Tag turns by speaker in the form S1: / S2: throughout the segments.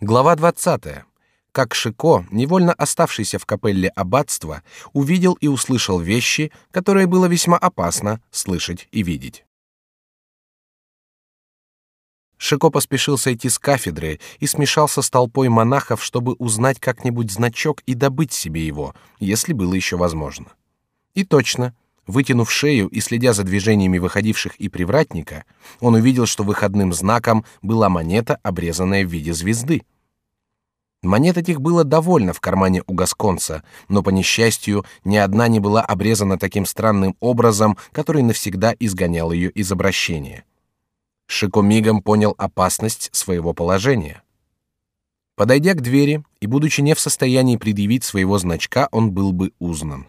S1: Глава 20. Как Шико, невольно оставшийся в капелле аббатства, увидел и услышал вещи, которые было весьма опасно слышать и видеть. Шико поспешил сойти с кафедры и смешался с толпой монахов, чтобы узнать как-нибудь значок и добыть себе его, если было еще возможно. И точно, вытянув шею и следя за движениями выходивших и привратника, он увидел, что выходным знаком была монета, обрезанная в виде звезды. Монет этих было довольно в кармане у гасконца, но по несчастью ни одна не была обрезана таким странным образом, который навсегда изгонял ее из обращения. Шико мигом понял опасность своего положения. Подойдя к двери и будучи не в состоянии предъявить своего значка, он был бы узнан.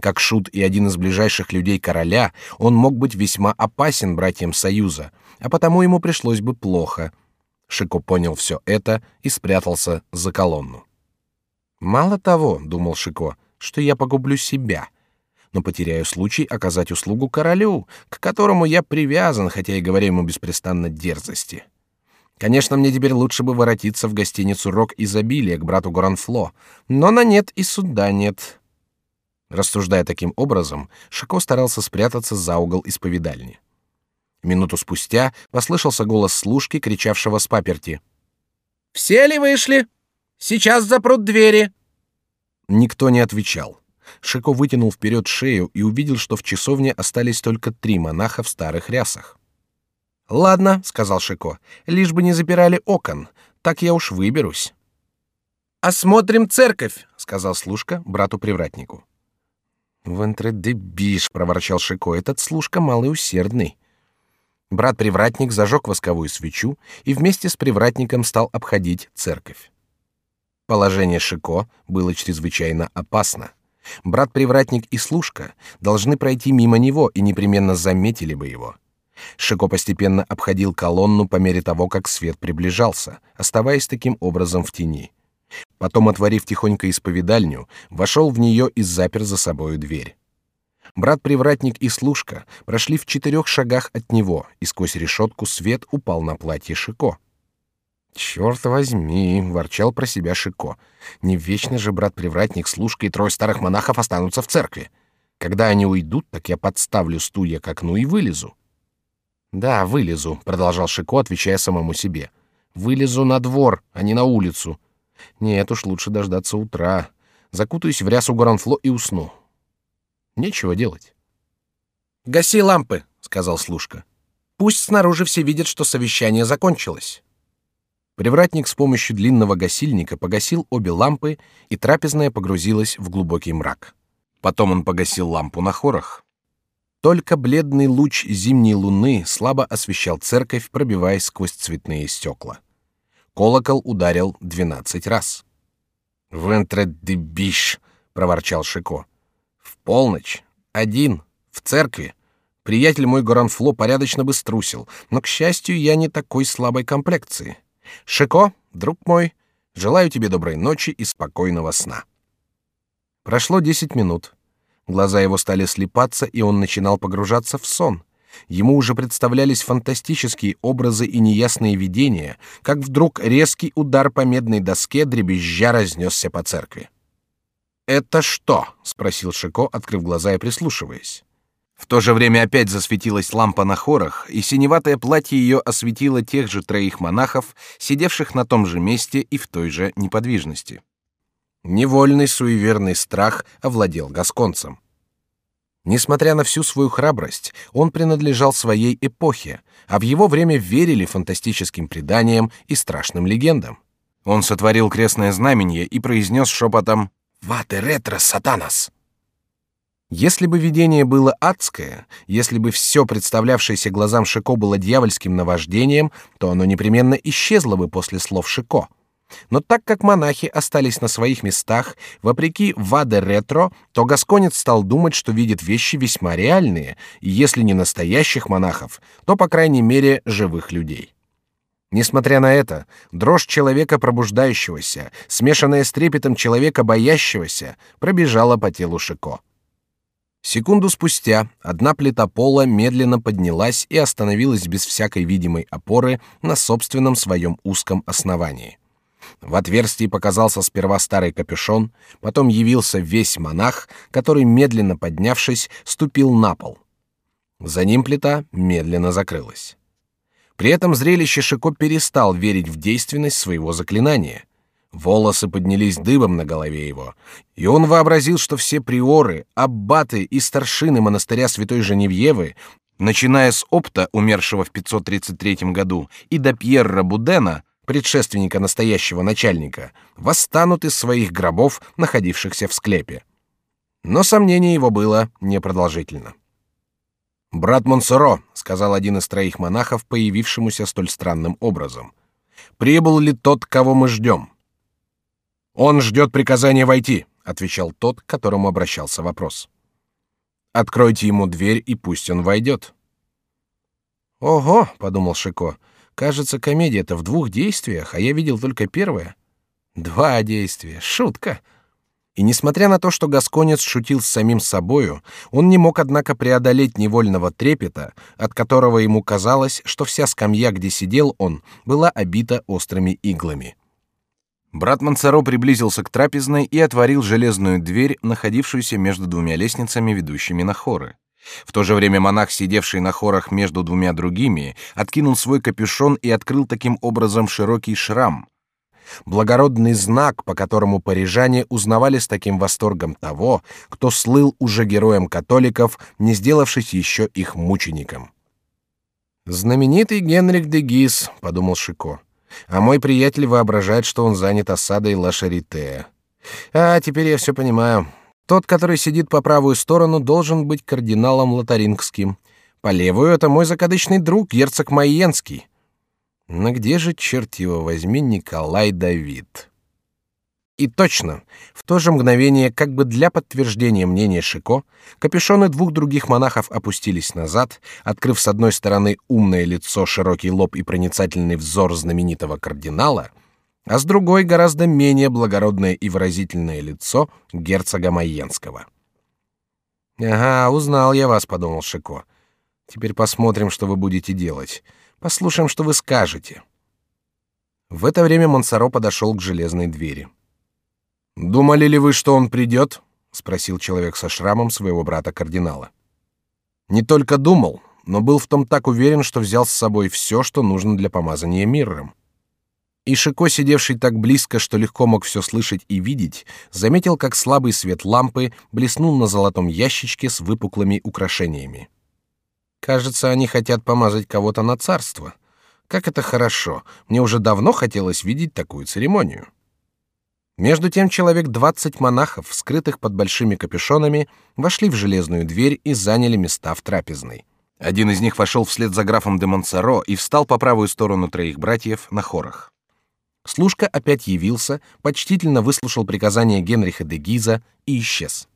S1: Как шут и один из ближайших людей короля, он мог быть весьма опасен братьям Союза, а потому ему пришлось бы плохо — Шико понял все это и спрятался за колонну. Мало того, думал Шико, что я погублю себя, но потеряю случай оказать услугу королю, к которому я привязан, хотя и говорю ему беспрестанно дерзости. Конечно, мне теперь лучше бы воротиться в гостиницу Рок изобилия к брату Горанфло, но на нет и суда нет. Рассуждая таким образом, Шико старался спрятаться за угол исповедальни. Минуту спустя послышался голос служки, кричавшего с паперти: "Все ли вышли? Сейчас запрут двери". Никто не отвечал. Шико вытянул вперед шею и увидел, что в часовне остались только три монаха в старых рясах. Ладно, сказал Шико, лишь бы не запирали окон, так я уж выберусь. Осмотрим церковь, сказал служка брату привратнику. Вентре де биш, проворчал Шико, этот служка малый усердный. Брат-привратник зажег восковую свечу и вместе с привратником стал обходить церковь. Положение Шико было чрезвычайно опасно. Брат-привратник и служка должны пройти мимо него и непременно заметили бы его. Шико постепенно обходил колонну по мере того, как свет приближался, оставаясь таким образом в тени. Потом, отворив тихонько исповедальню, вошел в нее и запер за собою дверь. Брат-привратник и служка прошли в четырех шагах от него, и сквозь решетку свет упал на платье Шико. Черт возьми, ворчал про себя Шико. Не вечно же брат-привратник, служка и трое старых монахов останутся в церкви. Когда они уйдут, так я подставлю стулья к окну и вылезу. Да, вылезу, продолжал Шико, отвечая самому себе. Вылезу на двор, а не на улицу. Нет уж, лучше дождаться утра. Закутаюсь в рясу Горанфло и усну. Нечего делать. Гаси лампы, сказал служка. Пусть снаружи все видят, что совещание закончилось. Привратник с помощью длинного гасильника погасил обе лампы, и трапезная погрузилась в глубокий мрак. Потом он погасил лампу на хорах. Только бледный луч зимней луны слабо освещал церковь, пробиваясь сквозь цветные стекла. Колокол ударил двенадцать раз. «Вентре де биш!» — проворчал Шико. В полночь, один, в церкви. Приятель мой Горанфло порядочно бы струсил, но, к счастью, я не такой слабой комплекции. Шико, друг мой, желаю тебе доброй ночи и спокойного сна. Прошло десять минут. Глаза его стали слепаться, и он начинал погружаться в сон. Ему уже представлялись фантастические образы и неясные видения, как вдруг резкий удар по медной доске дребезжа разнесся по церкви. Это что? – спросил Шико, открыв глаза и прислушиваясь. В то же время опять засветилась лампа на хорах, и синеватое платье ее осветило тех же троих монахов, сидевших на том же месте и в той же неподвижности. Невольный суеверный страх овладел гасконцем. Несмотря на всю свою храбрость, он принадлежал своей эпохе, а в его время верили фантастическим преданиям и страшным легендам. Он сотворил крестное знамение и произнес шепотом Вате ретро сатанас. Если бы видение было адское, если бы все представлявшееся глазам Шико было дьявольским наваждением, то оно непременно исчезло бы после слов Шико. Но так как монахи остались на своих местах, вопреки ваде ретро, то гасконец стал думать, что видит вещи весьма реальные, и если не настоящих монахов, то по крайней мере живых людей. Несмотря на это, дрожь человека пробуждающегося, смешанная с трепетом человека боящегося, пробежала по телу Шико. Секунду спустя одна плита пола медленно поднялась и остановилась без всякой видимой опоры на собственном своем узком основании. В отверстии показался сперва старый капюшон, потом явился весь монах, который, медленно поднявшись, ступил на пол. За ним плита медленно закрылась. При этом зрелище Шико перестал верить в действенность своего заклинания. Волосы поднялись дыбом на голове его, и он вообразил, что все приоры, аббаты и старшины монастыря Святой Женевьевы, начиная с Опта, умершего в 533 году, и до Пьерра Будена, предшественника настоящего начальника, восстанут из своих гробов, находившихся в склепе. Но сомнение его было непродолжительно. «Брат Монсоро», — сказал один из троих монахов, появившемуся столь странным образом, — «прибыл ли тот, кого мы ждем?» Он ждет приказания войти, отвечал тот, к которому обращался вопрос. Откройте ему дверь и пусть он войдет. Ого, подумал Шико, кажется, комедия-то в двух действиях, а я видел только первое. Два действия, шутка. И несмотря на то, что гасконец шутил с самим собою, он не мог однако преодолеть невольного трепета, от которого ему казалось, что вся скамья, где сидел он, была обита острыми иглами. Брат Мансаро приблизился к трапезной и отворил железную дверь, находившуюся между двумя лестницами, ведущими на хоры. В то же время монах, сидевший на хорах между двумя другими, откинул свой капюшон и открыл таким образом широкий шрам. Благородный знак, по которому парижане узнавали с таким восторгом того, кто слыл уже героем католиков, не сделавшись еще их мучеником. «Знаменитый Генрих де Гис», — подумал Шико. А мой приятель воображает, что он занят осадой Ла Шарите. А теперь я все понимаю. Тот, который сидит по правую сторону, должен быть кардиналом Лотарингским. По левую это мой закадычный друг, герцог Майенский. Но где же, черт его возьми, Николай Давид? И точно, в то же мгновение, как бы для подтверждения мнения Шико, капюшоны двух других монахов опустились назад, открыв с одной стороны умное лицо, широкий лоб и проницательный взор знаменитого кардинала, а с другой гораздо менее благородное и выразительное лицо герцога Майенского. «Ага, узнал я вас», — подумал Шико. «Теперь посмотрим, что вы будете делать. Послушаем, что вы скажете». В это время Монсоро подошел к железной двери. Думали ли вы, что он придет? спросил человек со шрамом своего брата кардинала. Не только думал, но был в том так уверен, что взял с собой все, что нужно для помазания миром. И Шико, сидевший так близко, что легко мог все слышать и видеть, заметил, как слабый свет лампы блеснул на золотом ящичке с выпуклыми украшениями. Кажется, они хотят помазать кого-то на царство. Как это хорошо! Мне уже давно хотелось видеть такую церемонию. Между тем человек двадцать монахов, скрытых под большими капюшонами, вошли в железную дверь и заняли места в трапезной. Один из них вошел вслед за графом де Монсоро и встал по правую сторону троих братьев на хорах. Служка опять явился, почтительно выслушал приказание Генриха де Гиза и исчез.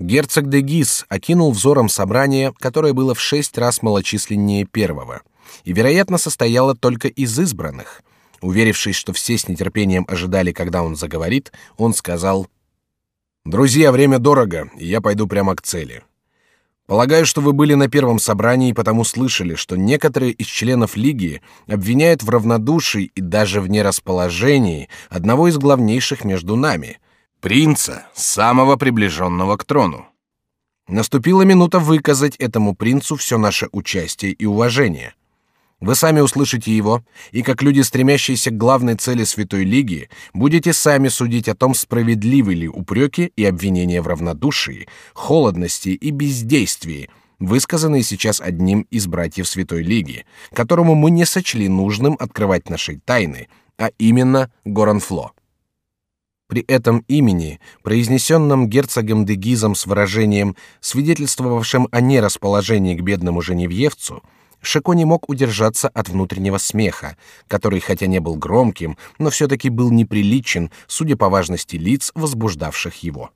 S1: Герцог де Гиз окинул взором собрание, которое было в шесть раз малочисленнее первого, и, вероятно, состояло только из избранных — Уверившись, что все с нетерпением ожидали, когда он заговорит, он сказал: "Друзья, время дорого, и я пойду прямо к цели. Полагаю, что вы были на первом собрании и потому слышали, что некоторые из членов лиги обвиняют в равнодушии и даже в нерасположении одного из главнейших между нами, принца, самого приближенного к трону. Наступила минута выказать этому принцу все наше участие и уважение. Вы сами услышите его, и как люди, стремящиеся к главной цели Святой Лиги, будете сами судить о том, справедливы ли упреки и обвинения в равнодушии, холодности и бездействии, высказанные сейчас одним из братьев Святой Лиги, которому мы не сочли нужным открывать наши тайны, а именно Горанфло. При этом имени, произнесенном герцогом де Гизом с выражением, свидетельствовавшим о нерасположении к бедному женевьевцу, Шико не мог удержаться от внутреннего смеха, который, хотя не был громким, но все-таки был неприличен, судя по важности лиц, возбуждавших его.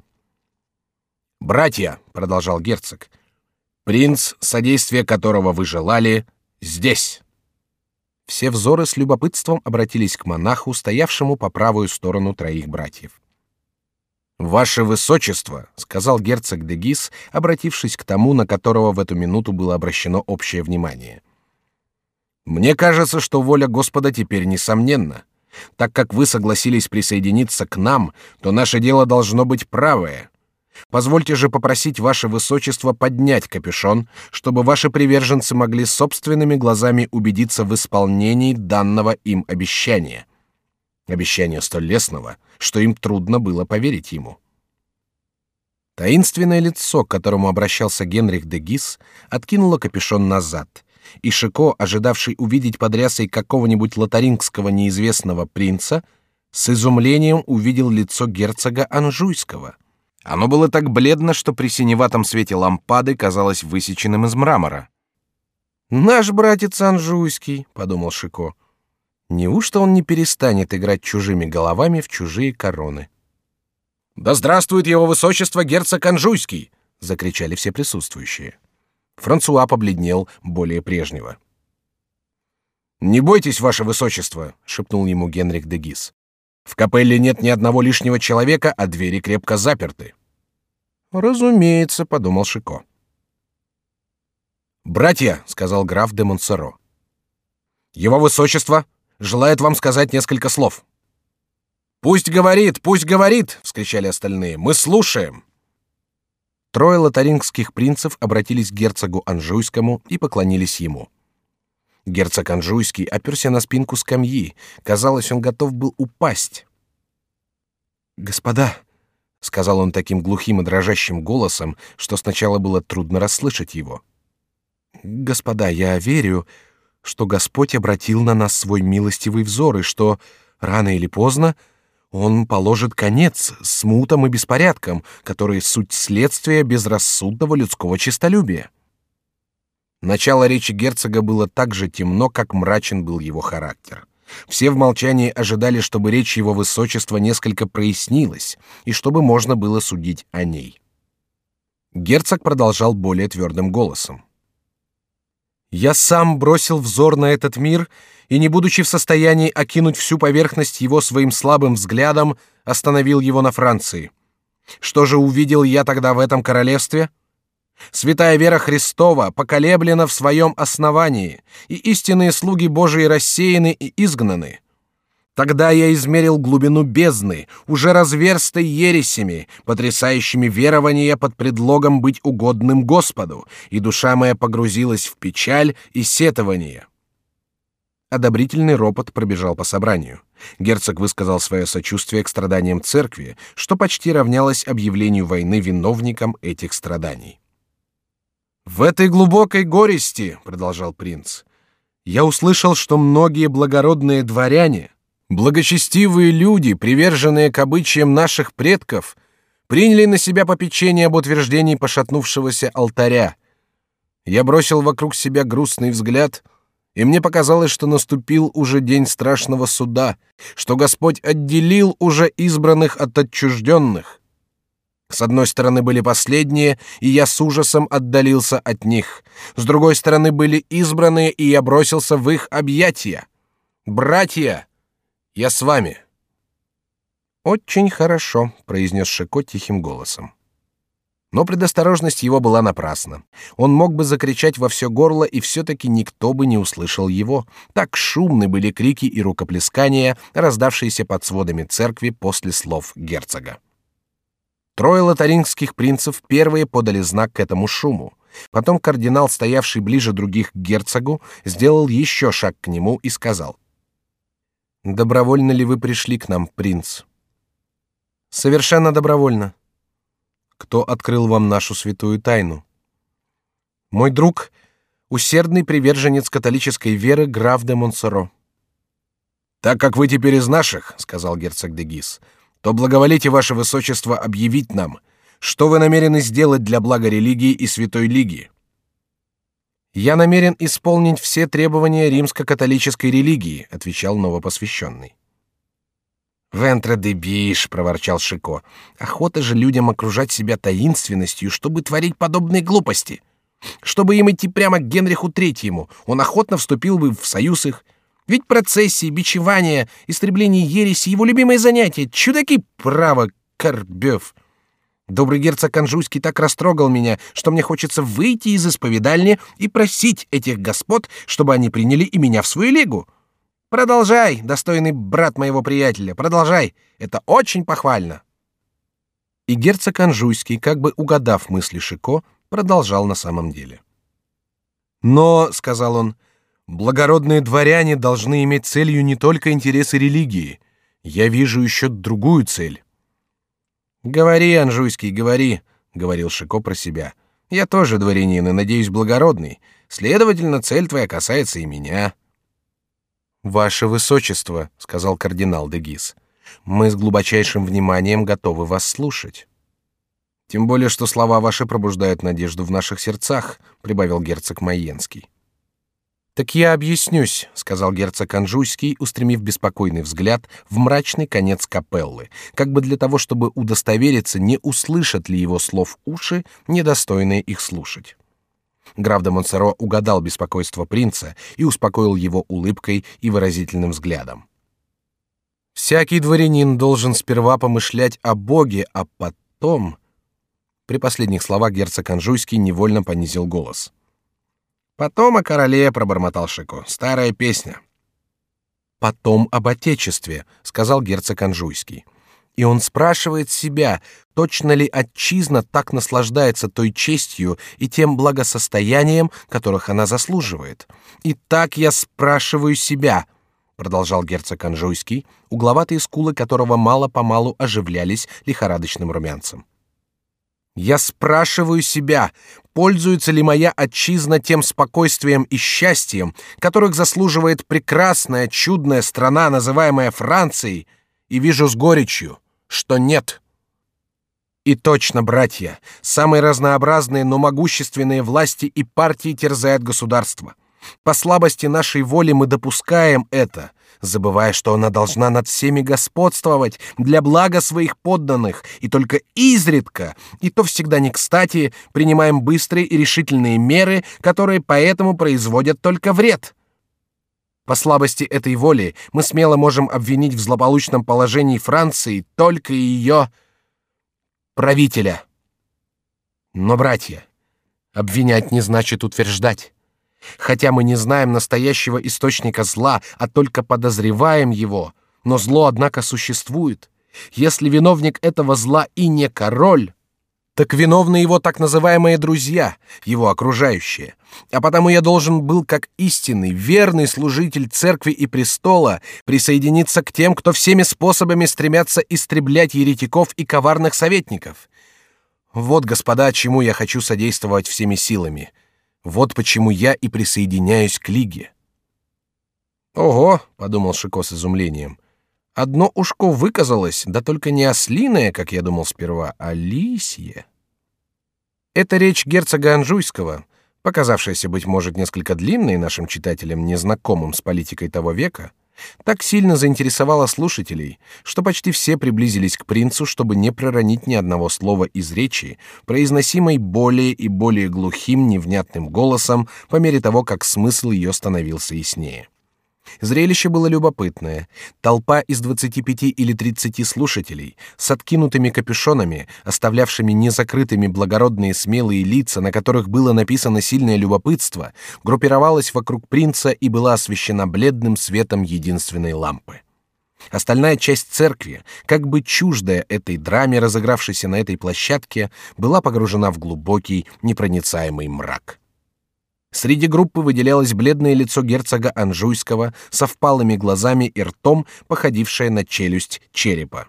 S1: «Братья», — продолжал герцог, — «принц, содействие которого вы желали, здесь». Все взоры с любопытством обратились к монаху, стоявшему по правую сторону троих братьев. Ваше высочество, сказал герцог де Гис, обратившись к тому, на которого в эту минуту было обращено общее внимание. Мне кажется, что воля Господа теперь несомненна. Так как вы согласились присоединиться к нам, то наше дело должно быть правое. Позвольте же попросить ваше высочество поднять капюшон, чтобы ваши приверженцы могли собственными глазами убедиться в исполнении данного им обещания. Обещания столь лестного, что им трудно было поверить ему. Таинственное лицо, к которому обращался Генрих де Гис, откинуло капюшон назад, и Шико, ожидавший увидеть под рясой какого-нибудь лотарингского неизвестного принца, с изумлением увидел лицо герцога Анжуйского. Оно было так бледно, что при синеватом свете лампады казалось высеченным из мрамора. «Наш братец Анжуйский», — подумал Шико. «Неужто он не перестанет играть чужими головами в чужие короны?» «Да здравствует его высочество герцог Анжуйский!» — закричали все присутствующие. Франсуа побледнел более прежнего. «Не бойтесь, ваше высочество», — шепнул ему Генрих де Гис. «В капелле нет ни одного лишнего человека, а двери крепко заперты». «Разумеется», — подумал Шико. «Братья», — сказал граф де Монсоро, — «его высочество желает вам сказать несколько слов». «Пусть говорит, пусть говорит!» — вскричали остальные. «Мы слушаем!» Трое лотарингских принцев обратились к герцогу Анжуйскому и поклонились ему. Герцог Анжуйский оперся на спинку скамьи. Казалось, он готов был упасть. «Господа», — сказал он таким глухим и дрожащим голосом, что сначала было трудно расслышать его. «Господа, я верю, что Господь обратил на нас свой милостивый взор, и что, рано или поздно, он положит конец смутам и беспорядкам, которые суть следствия безрассудного людского честолюбия. Начало речи герцога было так же темно, как мрачен был его характер. Все в молчании ожидали, чтобы речь его высочества несколько прояснилась и чтобы можно было судить о ней. Герцог продолжал более твердым голосом. Я сам бросил взор на этот мир и, не будучи в состоянии окинуть всю поверхность его своим слабым взглядом, остановил его на Франции. Что же увидел я тогда в этом королевстве? Святая вера Христова поколеблена в своем основании, и истинные слуги Божии рассеяны и изгнаны. Тогда я измерил глубину бездны, уже разверстой ересями, потрясающими верования под предлогом быть угодным Господу, и душа моя погрузилась в печаль и сетование. Одобрительный ропот пробежал по собранию. Герцог высказал свое сочувствие к страданиям церкви, что почти равнялось объявлению войны виновникам этих страданий. В этой глубокой горести, продолжал принц, я услышал, что многие благородные дворяне Благочестивые люди, приверженные к обычаям наших предков, приняли на себя попечение об утверждении пошатнувшегося алтаря. Я бросил вокруг себя грустный взгляд, и мне показалось, что наступил уже день страшного суда, что Господь отделил уже избранных от отчужденных. С одной стороны были последние, и я с ужасом отдалился от них. С другой стороны были избранные, и я бросился в их объятия. Братья, я с вами. Очень хорошо, произнес Шико тихим голосом. Но предосторожность его была напрасна. Он мог бы закричать во все горло, и все-таки никто бы не услышал его. Так шумны были крики и рукоплескания, раздавшиеся под сводами церкви после слов герцога. Трое лотарингских принцев первые подали знак к этому шуму. Потом кардинал, стоявший ближе других к герцогу, сделал еще шаг к нему и сказал — Добровольно ли вы пришли к нам, принц? Совершенно добровольно. Кто открыл вам нашу святую тайну? Мой друг, усердный приверженец католической веры граф де Монсоро. Так как вы теперь из наших, сказал герцог де Гис, то благоволите ваше высочество объявить нам, что вы намерены сделать для блага религии и святой лиги. Я намерен исполнить все требования римско-католической религии, отвечал новопосвященный. Вентре де биш, проворчал Шико. Охота же людям окружать себя таинственностью, чтобы творить подобные глупости. Чтобы им идти прямо к Генриху Третьему, он охотно вступил бы в союз их. Ведь процессии, бичевания, истребление ереси — его любимое занятие. Чудаки, право, Корбев. Добрый герцог Анжуйский так растрогал меня, что мне хочется выйти из исповедальни и просить этих господ, чтобы они приняли и меня в свою лигу. Продолжай, достойный брат моего приятеля, продолжай. Это очень похвально. И герцог Анжуйский, как бы угадав мысли Шико, продолжал на самом деле. Но, сказал он, благородные дворяне должны иметь целью не только интересы религии. Я вижу еще другую цель. Говори, Анжуйский, говори, говорил Шико про себя. Я тоже дворянин и надеюсь благородный. Следовательно, цель твоя касается и меня. Ваше высочество, сказал кардинал де Гис, мы с глубочайшим вниманием готовы вас слушать. Тем более, что слова ваши пробуждают надежду в наших сердцах, прибавил герцог Майенский. Так я объяснюсь, сказал герцог Анжуйский, устремив беспокойный взгляд в мрачный конец капеллы, как бы для того, чтобы удостовериться, не услышат ли его слов уши, недостойные их слушать. Граф де Монсоро угадал беспокойство принца и успокоил его улыбкой и выразительным взглядом. Всякий дворянин должен сперва помышлять о Боге, а потом при последних словах герцог Анжуйский невольно понизил голос. Потом о короле пробормотал Шико. Старая песня. Потом об отечестве, сказал герцог Анжуйский. И он спрашивает себя, точно ли отчизна так наслаждается той честью и тем благосостоянием, которых она заслуживает. И так я спрашиваю себя, продолжал герцог Анжуйский, угловатые скулы которого мало по малу оживлялись лихорадочным румянцем. Я спрашиваю себя, пользуется ли моя отчизна тем спокойствием и счастьем, которых заслуживает прекрасная, чудная страна, называемая Францией, и вижу с горечью, что нет. И точно, братья, самые разнообразные, но могущественные власти и партии терзают государство. По слабости нашей воли мы допускаем это, забывая, что она должна над всеми господствовать для блага своих подданных, и только изредка, и то всегда не кстати, принимаем быстрые и решительные меры, которые поэтому производят только вред. По слабости этой воли мы смело можем обвинить в злополучном положении Франции только ее правителя. Но, братья, обвинять не значит утверждать. Хотя мы не знаем настоящего источника зла, а только подозреваем его, но зло однако существует. Если виновник этого зла и не король, так виновны его так называемые друзья, его окружающие. А потому я должен был, как истинный, верный служитель церкви и престола, присоединиться к тем, кто всеми способами стремятся истреблять еретиков и коварных советников. Вот, господа, чему я хочу содействовать всеми силами. Вот почему я и присоединяюсь к лиге. Ого, подумал Шико с изумлением. Одно ушко выказалось, да только не ослиное, как я думал сперва, а лисье. Это речь герцога Анжуйского, показавшаяся быть может несколько длинной нашим читателям, незнакомым с политикой того века, так сильно заинтересовала слушателей, что почти все приблизились к принцу, чтобы не проронить ни одного слова из речи, произносимой более и более глухим, невнятным голосом по мере того, как смысл ее становился яснее. Зрелище было любопытное. Толпа из 25 или 30 слушателей с откинутыми капюшонами, оставлявшими незакрытыми благородные смелые лица, на которых было написано сильное любопытство, группировалась вокруг принца и была освещена бледным светом единственной лампы. Остальная часть церкви, как бы чуждая этой драме, разыгравшейся на этой площадке, была погружена в глубокий, непроницаемый мрак. Среди группы выделялось бледное лицо герцога Анжуйского со впалыми глазами и ртом, походившее на челюсть черепа.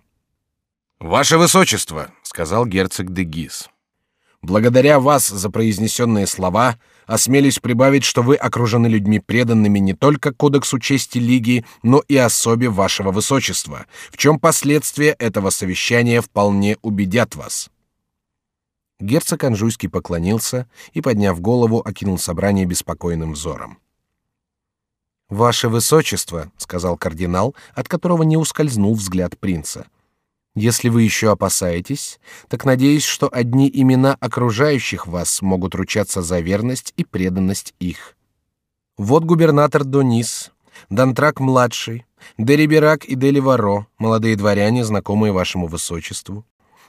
S1: Ваше высочество, сказал герцог де Гис. Благодаря вас за произнесенные слова, осмелюсь прибавить, что вы окружены людьми преданными не только кодексу чести лиги, но и особе вашего высочества, в чем последствия этого совещания вполне убедят вас. Герцог Анжуйский поклонился и, подняв голову, окинул собрание беспокойным взором. Ваше высочество, сказал кардинал, от которого не ускользнул взгляд принца. Если вы еще опасаетесь, так надеюсь, что одни имена окружающих вас могут ручаться за верность и преданность их. Вот губернатор Донис, Дантрак младший, Дериберак и Деливаро, молодые дворяне, знакомые вашему высочеству.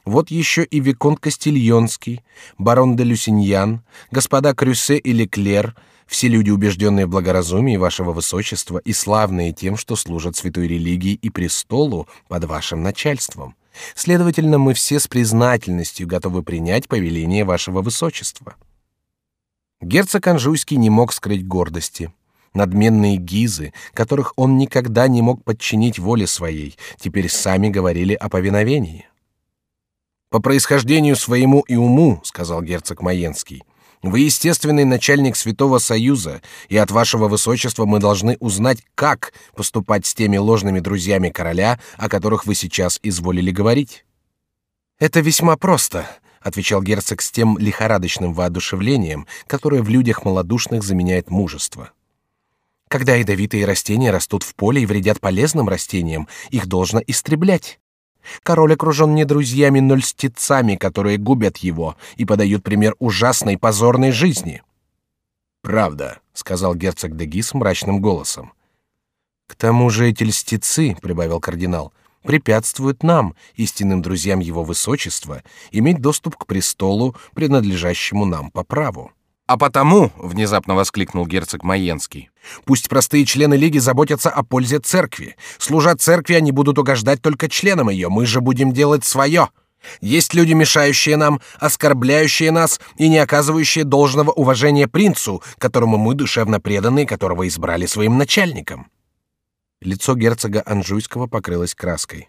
S1: Вот еще и виконт Кастильонский, барон де Люсиньян, господа Крюсе и Леклер, Все люди, убежденные в благоразумии вашего высочества и славные тем, что служат святой религии и престолу под вашим начальством. Следовательно, мы все с признательностью готовы принять повеление вашего высочества. Герцог Анжуйский не мог скрыть гордости. Надменные гизы, которых он никогда не мог подчинить воле своей, теперь сами говорили о повиновении. По происхождению своему и уму, сказал герцог Маенский, вы естественный начальник Святого Союза, и от вашего высочества мы должны узнать, как поступать с теми ложными друзьями короля, о которых вы сейчас изволили говорить. Это весьма просто, отвечал герцог с тем лихорадочным воодушевлением, которое в людях малодушных заменяет мужество. Когда ядовитые растения растут в поле и вредят полезным растениям, их должно истреблять. Король окружен не друзьями, но льстецами, которые губят его и подают пример ужасной позорной жизни. Правда, сказал герцог де Гис мрачным голосом. К тому же эти льстецы, прибавил кардинал, препятствуют нам, истинным друзьям его высочества, иметь доступ к престолу, принадлежащему нам по праву. А потому, внезапно воскликнул герцог Майенский, пусть простые члены лиги заботятся о пользе церкви. Служа церкви, они будут угождать только членам ее. Мы же будем делать свое. Есть люди, мешающие нам, оскорбляющие нас и не оказывающие должного уважения принцу, которому мы душевно преданы и которого избрали своим начальником. Лицо герцога Анжуйского покрылось краской.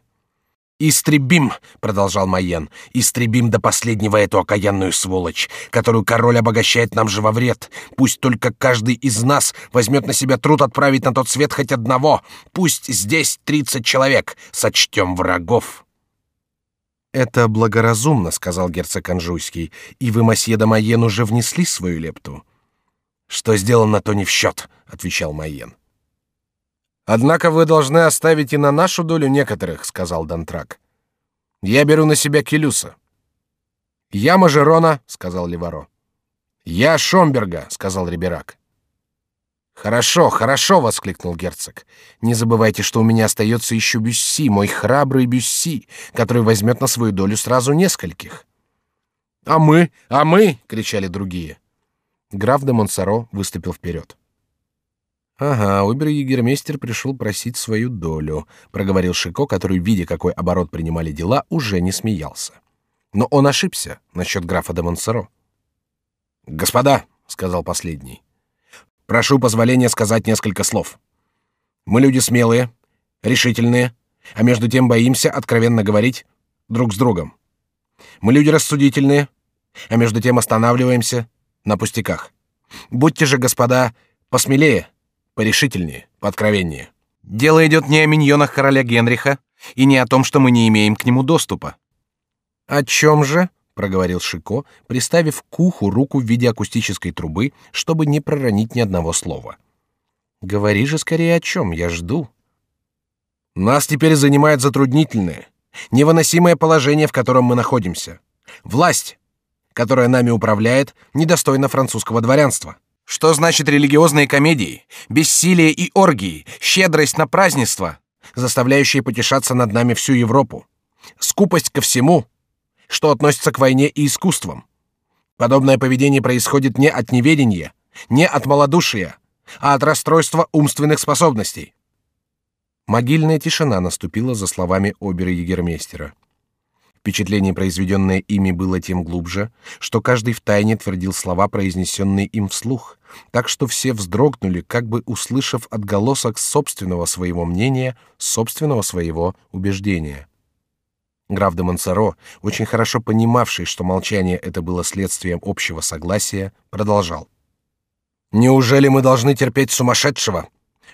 S1: «Истребим!» — продолжал Майен. «Истребим до последнего эту окаянную сволочь, которую король обогащает нам же во вред. Пусть только каждый из нас возьмет на себя труд отправить на тот свет хоть одного. Пусть здесь тридцать человек. Сочтем врагов». «Это благоразумно», — сказал герцог Анжуйский. «И вы, масье де Майен, уже внесли свою лепту». «Что сделано, то не в счет», — отвечал Майен. Однако вы должны оставить и на нашу долю некоторых, сказал Дантрак. Я беру на себя Келюса. Я Мажерона, сказал Леваро. Я Шомберга, сказал Риберак. Хорошо, хорошо, воскликнул герцог. Не забывайте, что у меня остается еще Бюсси, мой храбрый Бюсси, который возьмет на свою долю сразу нескольких. А мы, а мы, кричали другие. Граф де Монсоро выступил вперед. Ага, обер-егермейстер пришел просить свою долю, проговорил Шико, который, видя, какой оборот принимали дела, уже не смеялся. Но он ошибся насчет графа де Монсоро. Господа, сказал последний, прошу позволения сказать несколько слов. Мы люди смелые, решительные, а между тем боимся откровенно говорить друг с другом. Мы люди рассудительные, а между тем останавливаемся на пустяках. Будьте же, господа, посмелее порешительнее, пооткровеннее. Дело идет не о миньонах короля Генриха и не о том, что мы не имеем к нему доступа. О чем же? проговорил Шико, приставив к уху руку в виде акустической трубы, чтобы не проронить ни одного слова. Говори же скорее о чем, я жду. Нас теперь занимает затруднительное, невыносимое положение, в котором мы находимся. Власть, которая нами управляет, недостойна французского дворянства. Что значит религиозные комедии, бессилие и оргии, щедрость на празднества, заставляющие потешаться над нами всю Европу, скупость ко всему, что относится к войне и искусствам. Подобное поведение происходит не от неведения, не от малодушия, а от расстройства умственных способностей. Могильная тишина наступила за словами обер-егермейстера. Впечатление, произведенное ими, было тем глубже, что каждый втайне твердил слова, произнесенные им вслух, так что все вздрогнули, как бы услышав отголосок собственного своего мнения, собственного своего убеждения. Граф де Монсоро, очень хорошо понимавший, что молчание это было следствием общего согласия, продолжал: "Неужели мы должны терпеть сумасшедшего,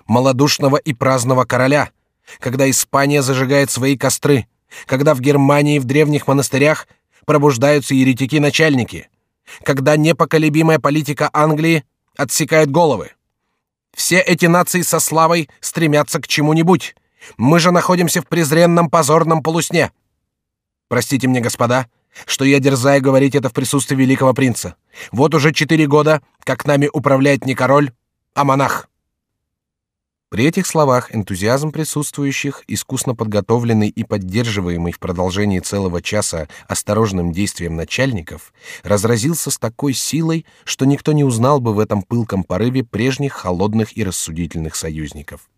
S1: малодушного и праздного короля, когда Испания зажигает свои костры?" Когда в Германии в древних монастырях пробуждаются еретики-начальники, когда непоколебимая политика Англии отсекает головы. Все эти нации со славой стремятся к чему-нибудь. Мы же находимся в презренном позорном полусне. Простите мне, господа, что я дерзаю говорить это в присутствии великого принца. Вот уже четыре года, как нами управляет не король, а монах. При этих словах энтузиазм присутствующих, искусно подготовленный и поддерживаемый в продолжении целого часа осторожным действием начальников, разразился с такой силой, что никто не узнал бы в этом пылком порыве прежних холодных и рассудительных союзников.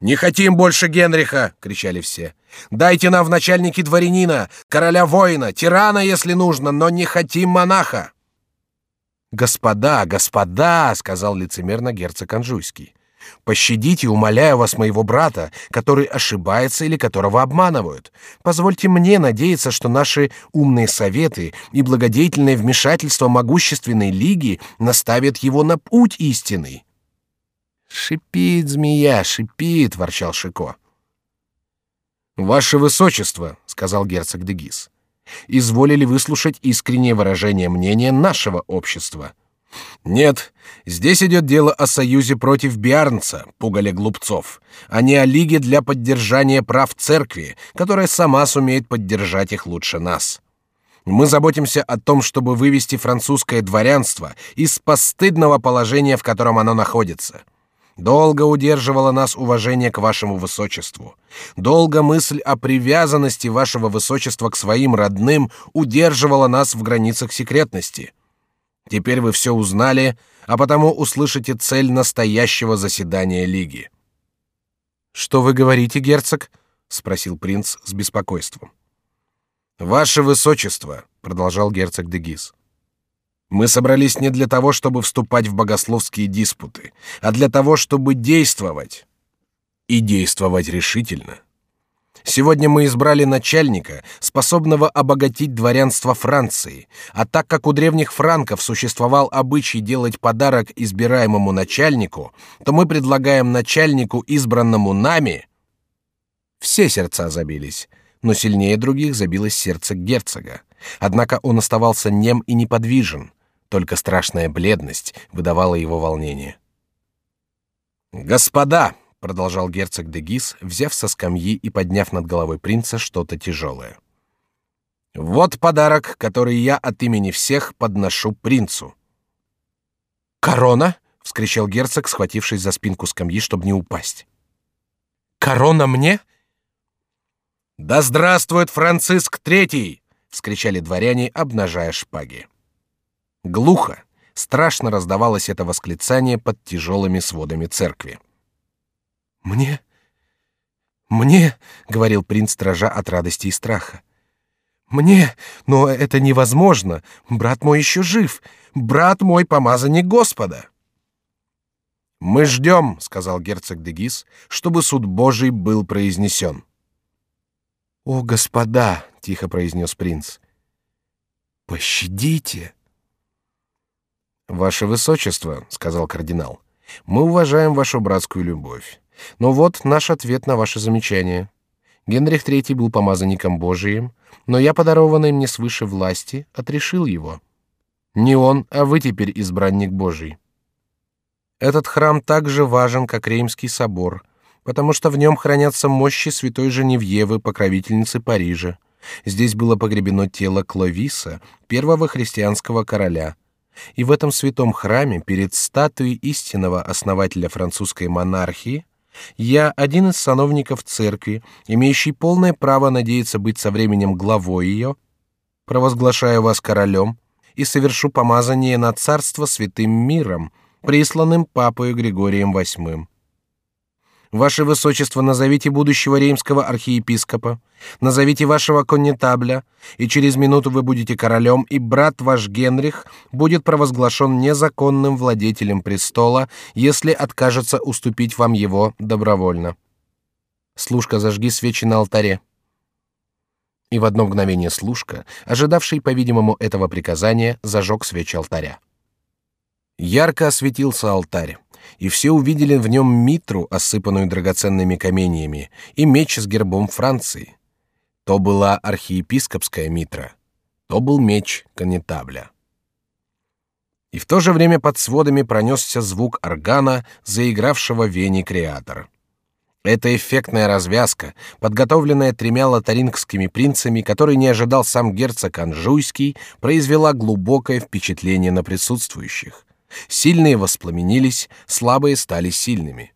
S1: «Не хотим больше Генриха!» — кричали все. «Дайте нам в начальники дворянина, короля воина, тирана, если нужно, но не хотим монаха!» «Господа, господа!» — сказал лицемерно герцог Анжуйский. Пощадите, умоляю вас, моего брата, который ошибается или которого обманывают. Позвольте мне надеяться, что наши умные советы и благодетельное вмешательство могущественной лиги наставят его на путь истинный. Шипит змея, шипит, ворчал Шико. Ваше высочество, сказал герцог Дегис, изволили выслушать искреннее выражение мнения нашего общества. Нет, здесь идет дело о союзе против Биарнца, пугаля глупцов, а не о лиге для поддержания прав церкви, которая сама сумеет поддержать их лучше нас. Мы заботимся о том, чтобы вывести французское дворянство из постыдного положения, в котором оно находится. Долго удерживало нас уважение к вашему высочеству. Долго мысль о привязанности вашего высочества к своим родным удерживала нас в границах секретности. Теперь вы все узнали, а потому услышите цель настоящего заседания лиги. Что вы говорите, герцог? спросил принц с беспокойством. Ваше высочество, продолжал герцог де. Мы собрались не для того, чтобы вступать в богословские диспуты, а для того, чтобы действовать. И действовать решительно. Сегодня мы избрали начальника, способного обогатить дворянство Франции, а так как у древних франков существовал обычай делать подарок избираемому начальнику, то мы предлагаем начальнику, избранному нами. Все сердца забились, но сильнее других забилось сердце герцога. Однако он оставался нем и неподвижен, только страшная бледность выдавала его волнение. Господа, продолжал герцог де Гис, взяв со скамьи и подняв над головой принца что-то тяжелое. Вот подарок, который я от имени всех подношу принцу. Корона! вскричал герцог, схватившись за спинку скамьи, чтобы не упасть. Корона мне? Да здравствует Франциск Третий! вскричали дворяне, обнажая шпаги. Глухо, страшно раздавалось это восклицание под тяжелыми сводами церкви. Мне, мне, говорил принц, дрожа от радости и страха. Мне, но это невозможно. Брат мой еще жив. Брат мой помазанник Господа. Мы ждем, сказал герцог де Гис, чтобы суд Божий был произнесен. О, господа, тихо произнес принц, пощадите. Ваше высочество, сказал кардинал, мы уважаем вашу братскую любовь. Но вот наш ответ на ваше замечание. Генрих III был помазанником Божиим, но я, подарованный мне свыше власти, отрешил его. Не он, а вы теперь избранник Божий. Этот храм так же важен, как Реймский собор, потому что в нем хранятся мощи святой Женевьевы, покровительницы Парижа. Здесь было погребено тело Кловиса, первого христианского короля. И в этом святом храме перед статуей истинного основателя французской монархии я один из сановников церкви, имеющий полное право надеяться быть со временем главой ее, провозглашаю вас королем и совершу помазание на царство святым миром, присланным папою Григорием VIII. Ваше высочество, назовите будущего римского архиепископа, назовите вашего коннетабля, и через минуту вы будете королем, и брат ваш Генрих будет провозглашен незаконным владетелем престола, если откажется уступить вам его добровольно. Служка, зажги свечи на алтаре. И в одно мгновение служка, ожидавший, по-видимому, этого приказания, зажег свечи алтаря. Ярко осветился алтарь и все увидели в нем митру, осыпанную драгоценными каменьями, и меч с гербом Франции. То была архиепископская митра, то был меч конетабля. И в то же время под сводами пронесся звук органа, заигравшего вене креатор. Эта эффектная развязка, подготовленная тремя лотарингскими принцами, который не ожидал сам герцог Анжуйский, произвела глубокое впечатление на присутствующих. Сильные воспламенились, слабые стали сильными.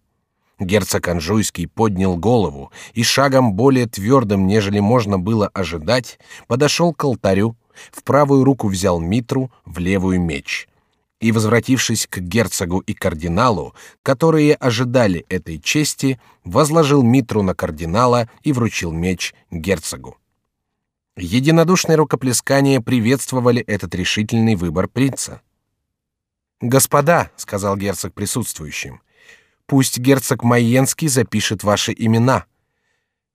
S1: Герцог Анжуйский поднял голову и шагом более твердым, нежели можно было ожидать, подошел к алтарю, в правую руку взял митру, в левую меч. И, возвратившись к герцогу и кардиналу, которые ожидали этой чести, возложил митру на кардинала и вручил меч герцогу. Единодушные рукоплескания приветствовали этот решительный выбор принца. «Господа», — сказал герцог присутствующим, Пусть герцог Майенский запишет ваши имена.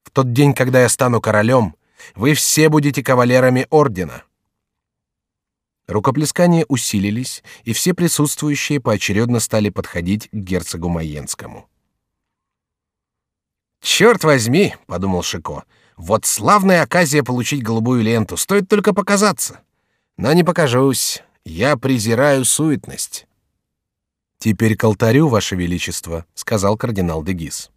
S1: В тот день, когда я стану королем, вы все будете кавалерами ордена. Рукоплескания усилились, и все присутствующие поочередно стали подходить к герцогу Майенскому. Черт возьми, подумал Шико, вот славная оказия получить голубую ленту, стоит только показаться. Но не покажусь, я презираю суетность. Теперь к алтарю, ваше величество, сказал кардинал де Гис.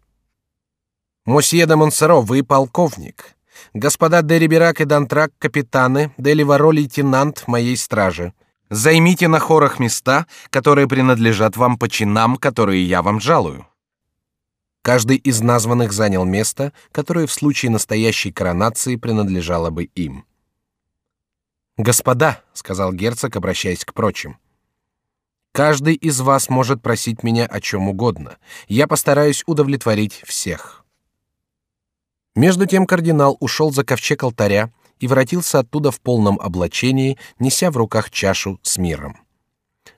S1: Мосье де Монсоро, вы полковник. Господа де Риберак и Дантрак капитаны, де Ливаро лейтенант моей стражи. Займите на хорах места, которые принадлежат вам по чинам, которые я вам жалую. Каждый из названных занял место, которое в случае настоящей коронации принадлежало бы им. Господа, сказал герцог, обращаясь к прочим, Каждый из вас может просить меня о чем угодно. Я постараюсь удовлетворить всех. Между тем кардинал ушел за ковчег алтаря и воротился оттуда в полном облачении, неся в руках чашу с миром.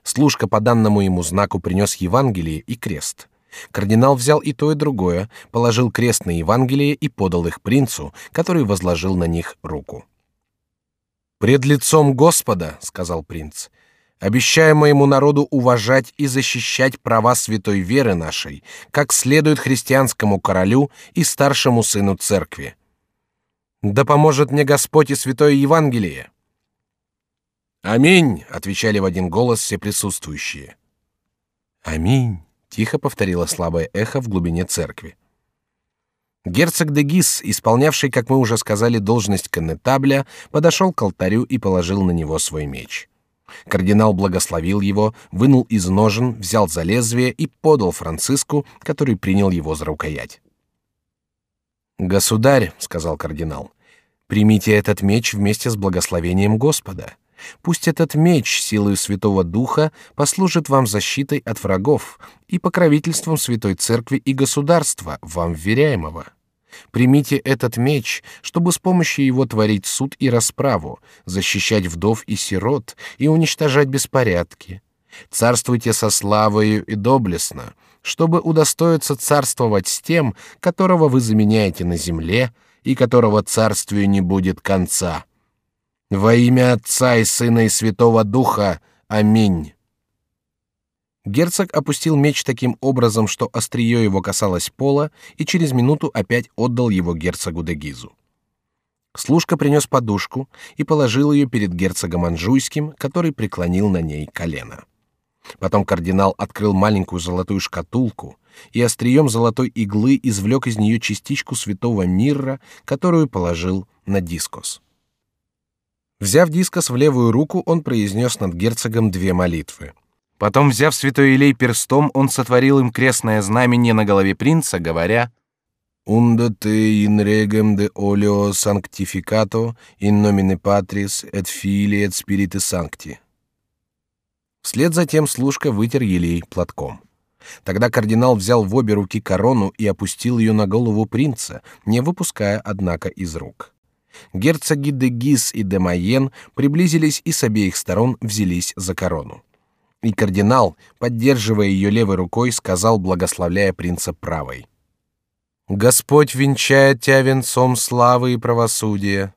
S1: Служка по данному ему знаку принес Евангелие и крест. Кардинал взял и то и другое, положил крест на Евангелие и подал их принцу, который возложил на них руку. Пред лицом Господа, сказал принц, обещая моему народу уважать и защищать права святой веры нашей, как следует христианскому королю и старшему сыну церкви. Да поможет мне Господь и святое Евангелие. Аминь, отвечали в один голос все присутствующие. Аминь, тихо повторило слабое эхо в глубине церкви. Герцог де Гис, исполнявший, как мы уже сказали, должность коннетабля, подошел к алтарю и положил на него свой меч. Кардинал благословил его, вынул из ножен, взял за лезвие и подал Франциску, который принял его за рукоять. Государь, сказал кардинал, примите этот меч вместе с благословением Господа. Пусть этот меч силой Святого Духа послужит вам защитой от врагов и покровительством Святой Церкви и государства, вам вверяемого. Примите этот меч, чтобы с помощью его творить суд и расправу, защищать вдов и сирот и уничтожать беспорядки. Царствуйте со славою и доблестно, чтобы удостоиться царствовать с тем, которого вы заменяете на земле и которого царствию не будет конца. Во имя Отца и Сына и Святого Духа. Аминь. Герцог опустил меч таким образом, что острие его касалось пола, и через минуту опять отдал его герцогу де Гизу. Служка принес подушку и положил ее перед герцогом Анжуйским, который преклонил на ней колено. Потом кардинал открыл маленькую золотую шкатулку и острием золотой иглы извлек из нее частичку святого мирра, которую положил на дискос. Взяв дискос в левую руку, он произнес над герцогом две молитвы. Потом, взяв святой елей перстом, он сотворил им крестное знамение на голове принца, говоря «Unde te in regem de oleo sanctificato in nomine Patris et Filii et Spiritus Sancti». Вслед за тем служка вытер елей платком. Тогда кардинал взял в обе руки корону и опустил ее на голову принца, не выпуская, однако, из рук. Герцоги де Гис и де Майен приблизились и с обеих сторон взялись за корону. И кардинал, поддерживая ее левой рукой, сказал, благословляя принца правой: Господь венчает тебя венцом славы и правосудия.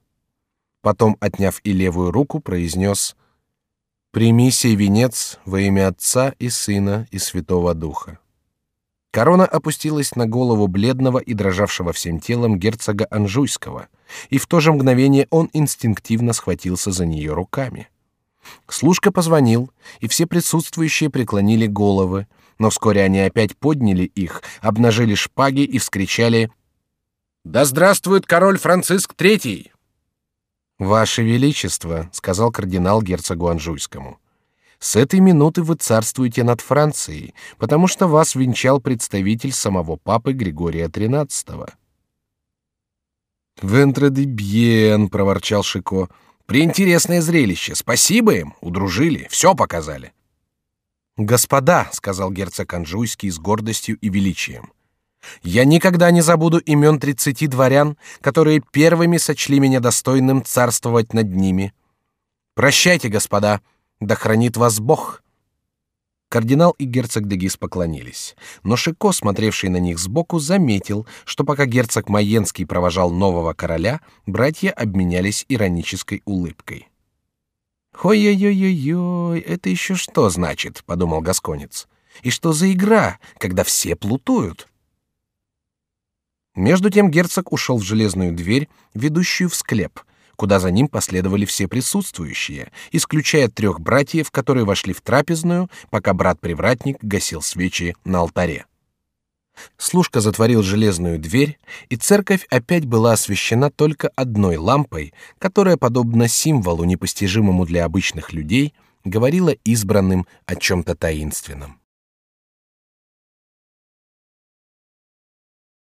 S1: Потом, отняв и левую руку, произнес: Прими сей венец во имя Отца и Сына и Святого Духа. Корона опустилась на голову бледного и дрожавшего всем телом герцога Анжуйского, и в то же мгновение он инстинктивно схватился за нее руками. Служка позвонил, и все присутствующие преклонили головы, но вскоре они опять подняли их, обнажили шпаги и вскричали: "Да здравствует король Франциск III!" Ваше величество, сказал кардинал герцогу Анжуйскому, С этой минуты вы царствуете над Францией, потому что вас венчал представитель самого папы Григория XIII. «Вентре де бьен», — проворчал Шико. «Приинтересное зрелище. Спасибо им. Удружили. Все показали». «Господа», — сказал герцог Анжуйский с гордостью и величием, — «я никогда не забуду имен тридцати дворян, которые первыми сочли меня достойным царствовать над ними. Прощайте, господа, да хранит вас Бог». Кардинал и герцог Дегис поклонились, но Шико, смотревший на них сбоку, заметил, что пока герцог Майенский провожал нового короля, братья обменялись иронической улыбкой. «Ой-ой-ой-ой, это еще что значит?» — подумал Гасконец. «И что за игра, когда все плутуют?» Между тем герцог ушел в железную дверь, ведущую в склеп, куда за ним последовали все присутствующие, исключая трех братьев, которые вошли в трапезную, пока брат-привратник гасил свечи на алтаре. Служка затворил железную дверь, и церковь опять была освещена только одной лампой, которая, подобно символу, непостижимому для обычных людей, говорила избранным о чем-то таинственном.